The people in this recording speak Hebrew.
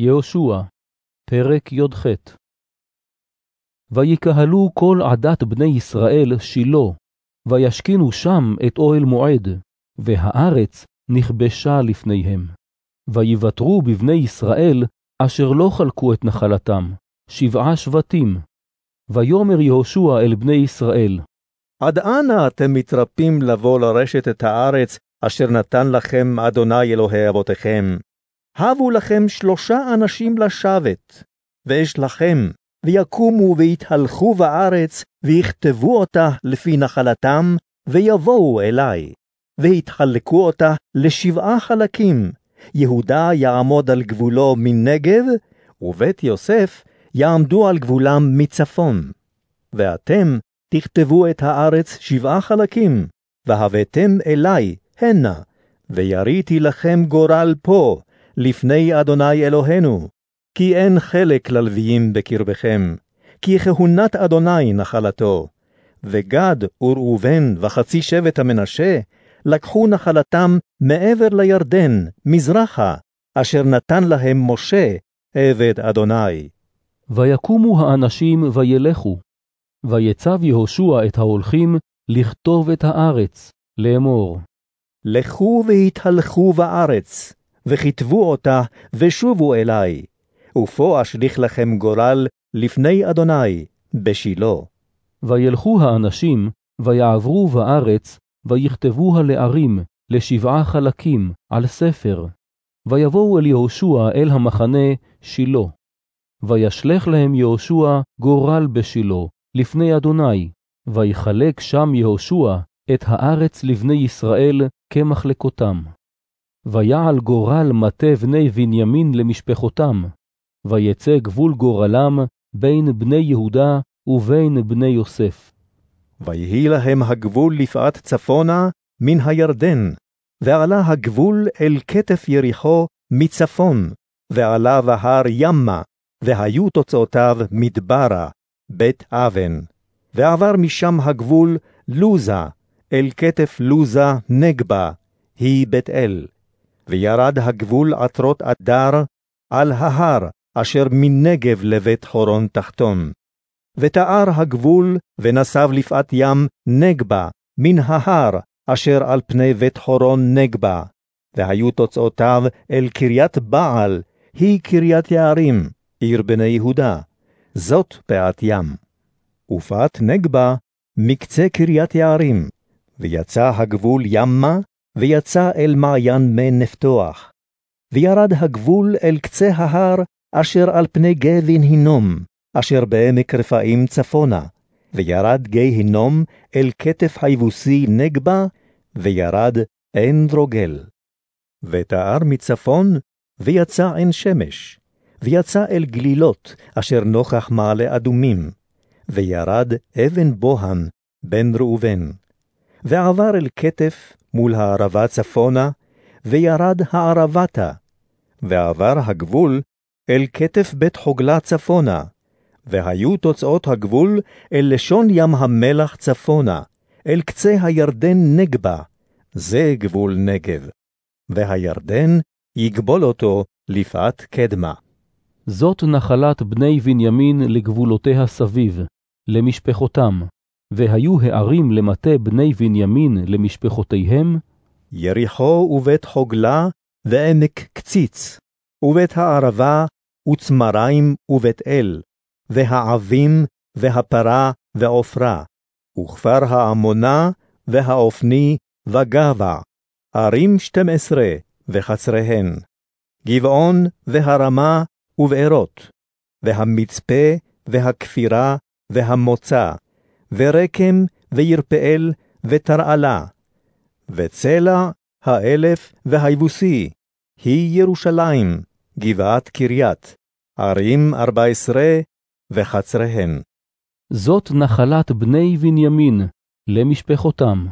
יהושע, פרק י"ח ויקהלו כל עדת בני ישראל שילה, וישכינו שם את אוהל מועד, והארץ נכבשה לפניהם. ויוותרו בבני ישראל, אשר לא חלקו את נחלתם, שבעה שבטים. ויאמר יהושע אל בני ישראל, עד אנה אתם מתרפים לבוא לרשת את הארץ, אשר נתן לכם אדוני אלוהי אבותיכם? הבו לכם שלושה אנשים לשבת, ואש לכם, ויקומו ויתהלכו בארץ, ויכתבו אותה לפי נחלתם, ויבואו אלי, ויתחלקו אותה לשבעה חלקים. יהודה יעמוד על גבולו מנגב, ובית יוסף יעמדו על גבולם מצפון. ואתם תכתבו את הארץ שבעה חלקים, והבאתם אלי הנה, ויריתי לכם גורל פה, לפני אדוני אלוהינו, כי אין חלק ללוויים בקרבכם, כי כהונת אדוני נחלתו. וגד וראובן וחצי שבט המנשה לקחו נחלתם מעבר לירדן, מזרחה, אשר נתן להם משה, עבד אדוני. ויקומו האנשים וילכו, ויצב יהושע את ההולכים לכתוב את הארץ, לאמור. לכו והתהלכו בארץ, וכתבו אותה, ושובו אלי, ופה אשליך לכם גורל לפני אדוני, בשילה. וילכו האנשים, ויעברו בארץ, ויכתבוה לערים, לשבעה חלקים, על ספר. ויבואו אל יהושע אל המחנה שילה. וישלך להם יהושע גורל בשילה, לפני אדוני, ויחלק שם יהושע את הארץ לבני ישראל כמחלקותם. ויעל גורל מטה בני בנימין למשפחותם, ויצא גבול גורלם בין בני יהודה ובין בני יוסף. ויהי להם הגבול לפאת צפונה מן הירדן, ועלה הגבול אל כתף יריחו מצפון, ועלה בהר ימה, והיו תוצאותיו מדברה, בית אבן. ועבר משם הגבול לוזה, אל כתף לוזה נגבה, היא בית אל. וירד הגבול עטרות אדר על ההר, אשר מנגב לבית חורון תחתון. ותאר הגבול, ונסב לפאת ים נגבה, מן ההר, אשר על פני בית חורון נגבה. והיו תוצאותיו אל קריית בעל, היא קריית יערים, עיר בני יהודה. זאת פאת ים. ופאת נגבה, מקצה קריית יערים, ויצא הגבול ימה, ויצא אל מעיין מי נפתוח. וירד הגבול אל קצה ההר, אשר על פני גבין הינום, אשר בעמק רפאים צפונה, וירד גיא הינום אל כתף היבוסי נגבה, וירד עין דרוגל. ותאר מצפון, ויצא עין שמש, ויצא אל גלילות, אשר נוכח מעלה אדומים, וירד אבן בוהם בן ראובן. ועבר אל כתף מול הערבה צפונה, וירד הערבתה, ועבר הגבול אל כתף בית חוגלה צפונה, והיו תוצאות הגבול אל לשון ים המלח צפונה, אל קצה הירדן נגבה, זה גבול נגב. והירדן יגבול אותו לפאת קדמה. זאת נחלת בני בנימין לגבולותיה סביב, למשפחותם, והיו הערים למטה בני בנימין למשפחותיהם, יריחו ובית חוגלה ועמק קציץ, ובית הערבה וצמריים ובית אל, והעבים והפרה ועופרה, וכפר העמונה והאופני וגבה, ערים שתים עשרה וחצריהן, גבעון והרמה ובארות, והמצפה והכפירה והמוצא, ורקם וירפאל ותרעלה, וצלע האלף והיבוסי, היא ירושלים, גבעת קריית, ערים ארבע עשרה וחצריהן. זאת נחלת בני בנימין, למשפחותם.